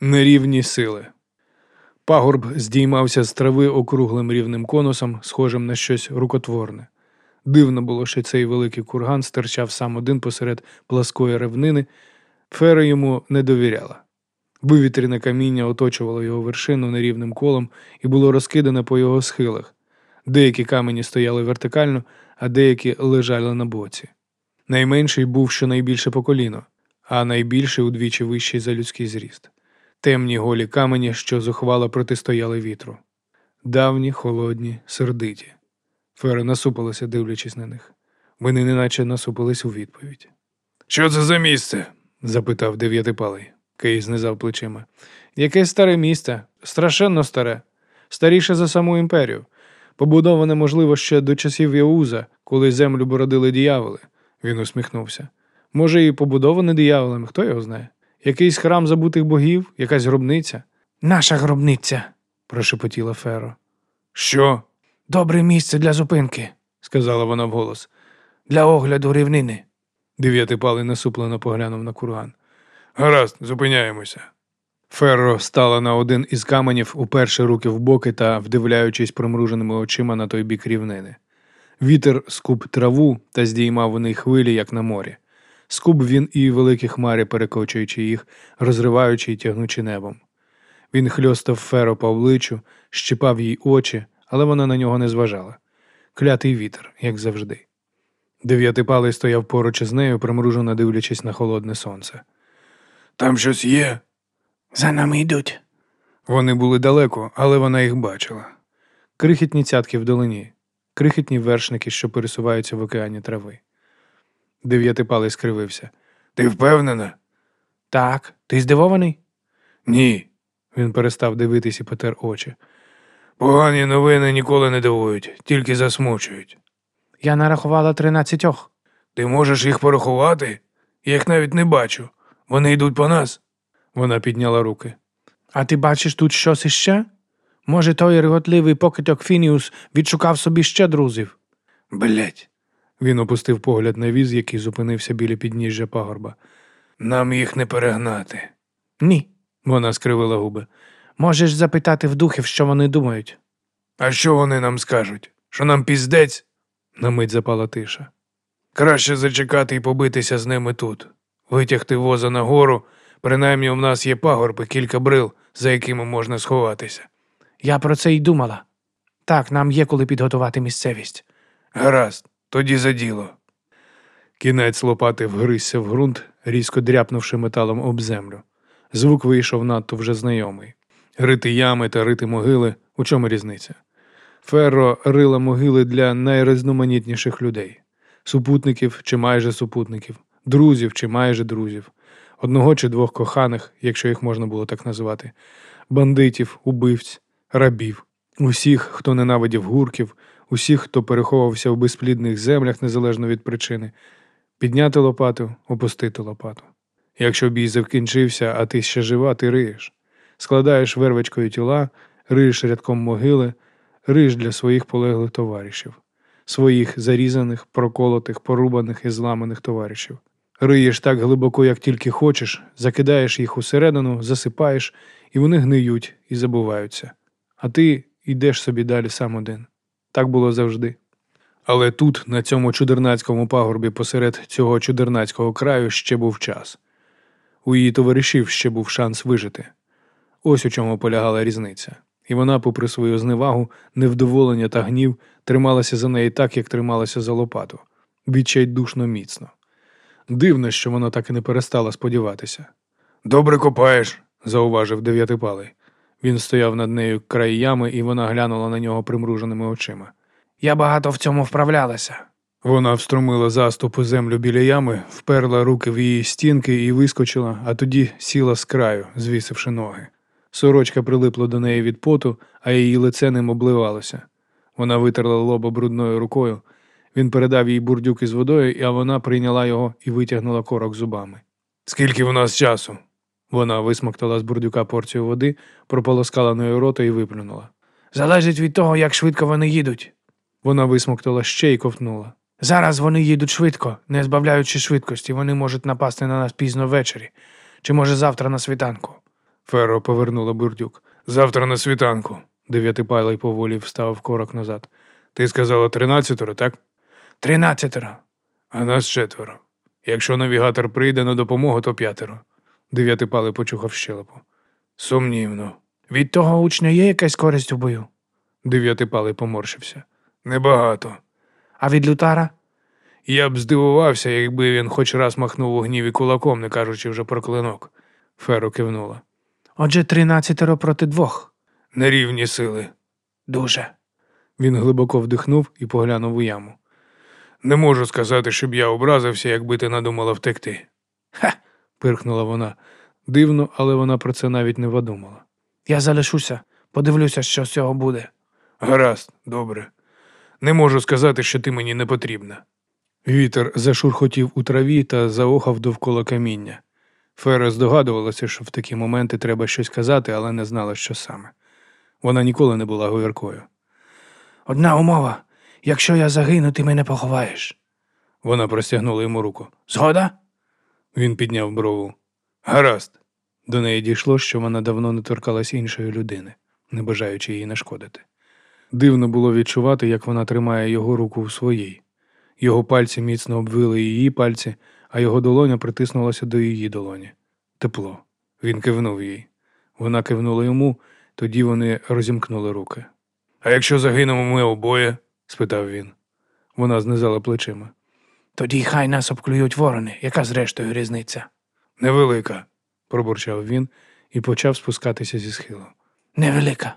Нерівні сили. Пагорб здіймався з трави округлим рівним конусом, схожим на щось рукотворне. Дивно було, що цей великий курган стирчав сам один посеред пласкої ревнини. Фера йому не довіряла. Вивітряне каміння оточувало його вершину нерівним колом і було розкидане по його схилах. Деякі камені стояли вертикально, а деякі лежали на боці. Найменший був щонайбільше по коліно, а найбільший удвічі вищий за людський зріст. Темні голі камені, що зухвало протистояли вітру. Давні, холодні, сердиті. Фера насупилася, дивлячись на них. Вони неначе насупились у відповідь. Що це за місце? запитав дев'ятипалий. Кей знизав плечима. Яке старе місце? Страшенно старе, старіше за саму імперію. Побудоване, можливо, ще до часів Яуза, коли землю бородили дияволи. Він усміхнувся. Може, і побудоване дияволами, хто його знає? Якийсь храм забутих богів, якась гробниця? Наша гробниця, прошепотіла Феро. Що? Добре місце для зупинки, сказала вона вголос. Для огляду рівнини. Дев'ятипалий насуплено поглянув на курган. Гаразд, зупиняємося. Ферро стала на один із каменів, уперше руки в боки та вдивляючись промруженими очима на той бік рівнини. Вітер скуб траву та здіймав у неї хвилі, як на морі. Скуб він і великі хмари, перекочуючи їх, розриваючи й тягнучи небом. Він хльостав феро по обличчю, щипав їй очі, але вона на нього не зважала. Клятий вітер, як завжди. Дев'ятипалий стояв поруч із нею, примружено дивлячись на холодне сонце. Там щось є. За нами йдуть. Вони були далеко, але вона їх бачила. Крихітні цятки вдалині, крихітні вершники, що пересуваються в океані трави. Дев'ятипалий скривився. Ти впевнена? Так. Ти здивований? Ні. Він перестав дивитись і потер очі. Погані новини ніколи не дивують, тільки засмучують. Я нарахувала тринадцятьох. Ти можеш їх порахувати? Я їх навіть не бачу. Вони йдуть по нас. Вона підняла руки. А ти бачиш тут щось іще? Може, той реготливий покидьок Фініус відшукав собі ще друзів? Блять. Він опустив погляд на віз, який зупинився біля підніжжя пагорба. Нам їх не перегнати. Ні, вона скривила губи. Можеш запитати в духів, що вони думають. А що вони нам скажуть? Що нам піздець? На мить запала тиша. Краще зачекати і побитися з ними тут, витягти воза нагору, принаймні у нас є пагорби, кілька брил, за якими можна сховатися. Я про це й думала. Так, нам є коли підготувати місцевість. Гаразд, тоді за діло. Кінець лопати вгризся в ґрунт, різко дряпнувши металом об землю. Звук вийшов надто вже знайомий. Рити ями та рити могили у чому різниця? Ферро рила могили для найрізноманітніших людей супутників чи майже супутників, друзів чи майже друзів, одного чи двох коханих, якщо їх можна було так називати, бандитів, убивць, рабів, усіх, хто ненавидів гурків, усіх, хто переховувався в безплідних землях незалежно від причини, підняти лопату, опустити лопату. Якщо бій закінчився, а ти ще жива, ти риєш. Складаєш вервичкою тіла, риєш рядком могили, риєш для своїх полеглих товаришів, своїх зарізаних, проколотих, порубаних і зламаних товаришів. Риєш так глибоко, як тільки хочеш, закидаєш їх усередину, засипаєш, і вони гниють і забуваються. А ти йдеш собі далі сам один. Так було завжди. Але тут, на цьому чудернацькому пагорбі, посеред цього чудернацького краю, ще був час. У її товаришів ще був шанс вижити. Ось у чому полягала різниця. І вона, попри свою зневагу, невдоволення та гнів, трималася за неї так, як трималася за лопату, відчайдушно міцно. Дивно, що вона так і не перестала сподіватися. Добре копаєш, зауважив дев'ятипалий. Він стояв над нею край ями, і вона глянула на нього примруженими очима. Я багато в цьому вправлялася. Вона встромила заступ у землю біля ями, вперла руки в її стінки і вискочила, а тоді сіла з краю, звісивши ноги. Сорочка прилипла до неї від поту, а її лице ним обливалося. Вона витерла лоба брудною рукою. Він передав їй бурдюк із водою, а вона прийняла його і витягнула корок зубами. Скільки в нас часу? Вона висмоктала з бурдюка порцію води, прополоскала нею рота і виплюнула. Залежить від того, як швидко вони їдуть. Вона висмоктала ще й ковтнула. Зараз вони їдуть швидко, не збавляючи швидкості, вони можуть напасти на нас пізно ввечері, чи може завтра на світанку. Феро повернула бурдюк. Завтра на світанку. Дев'ятипалий поволі вставив корок назад. Ти сказала тринадцятеро, так? Тринадцятеро. А нас четверо. Якщо навігатор прийде на допомогу, то п'ятеро. Дев'ятипалий почухав щелепу. Сумнівно. Від того учня є якась користь у бою? Дев'ятипалий поморщився. Небагато. А від лютара? Я б здивувався, якби він хоч раз махнув у гніві кулаком, не кажучи вже про клинок. Феро кивнула. Отже, тринадцятеро проти двох. Нерівні сили. Дуже. Він глибоко вдихнув і поглянув у яму. Не можу сказати, щоб я образився, якби ти надумала втекти. Ха. Пирхнула вона. Дивно, але вона про це навіть не подумала. Я залишуся, подивлюся, що з цього буде. Гаразд, добре. Не можу сказати, що ти мені не потрібна. Вітер зашурхотів у траві та заохав довкола каміння. Фера здогадувалася, що в такі моменти треба щось казати, але не знала, що саме. Вона ніколи не була говіркою. Одна умова якщо я загину, ти мене поховаєш. Вона простягнула йому руку. Згода? Він підняв брову. Гаразд. До неї дійшло, що вона давно не торкалась іншої людини, не бажаючи їй нашкодити. Дивно було відчувати, як вона тримає його руку в своїй. Його пальці міцно обвили її пальці, а його долоня притиснулася до її долоні. Тепло. Він кивнув їй. Вона кивнула йому, тоді вони розімкнули руки. А якщо загинемо ми обоє? спитав він. Вона знизала плечима. Тоді хай нас обклюють ворони, яка зрештою різниця? Невелика, пробурчав він і почав спускатися зі схилу. Невелика.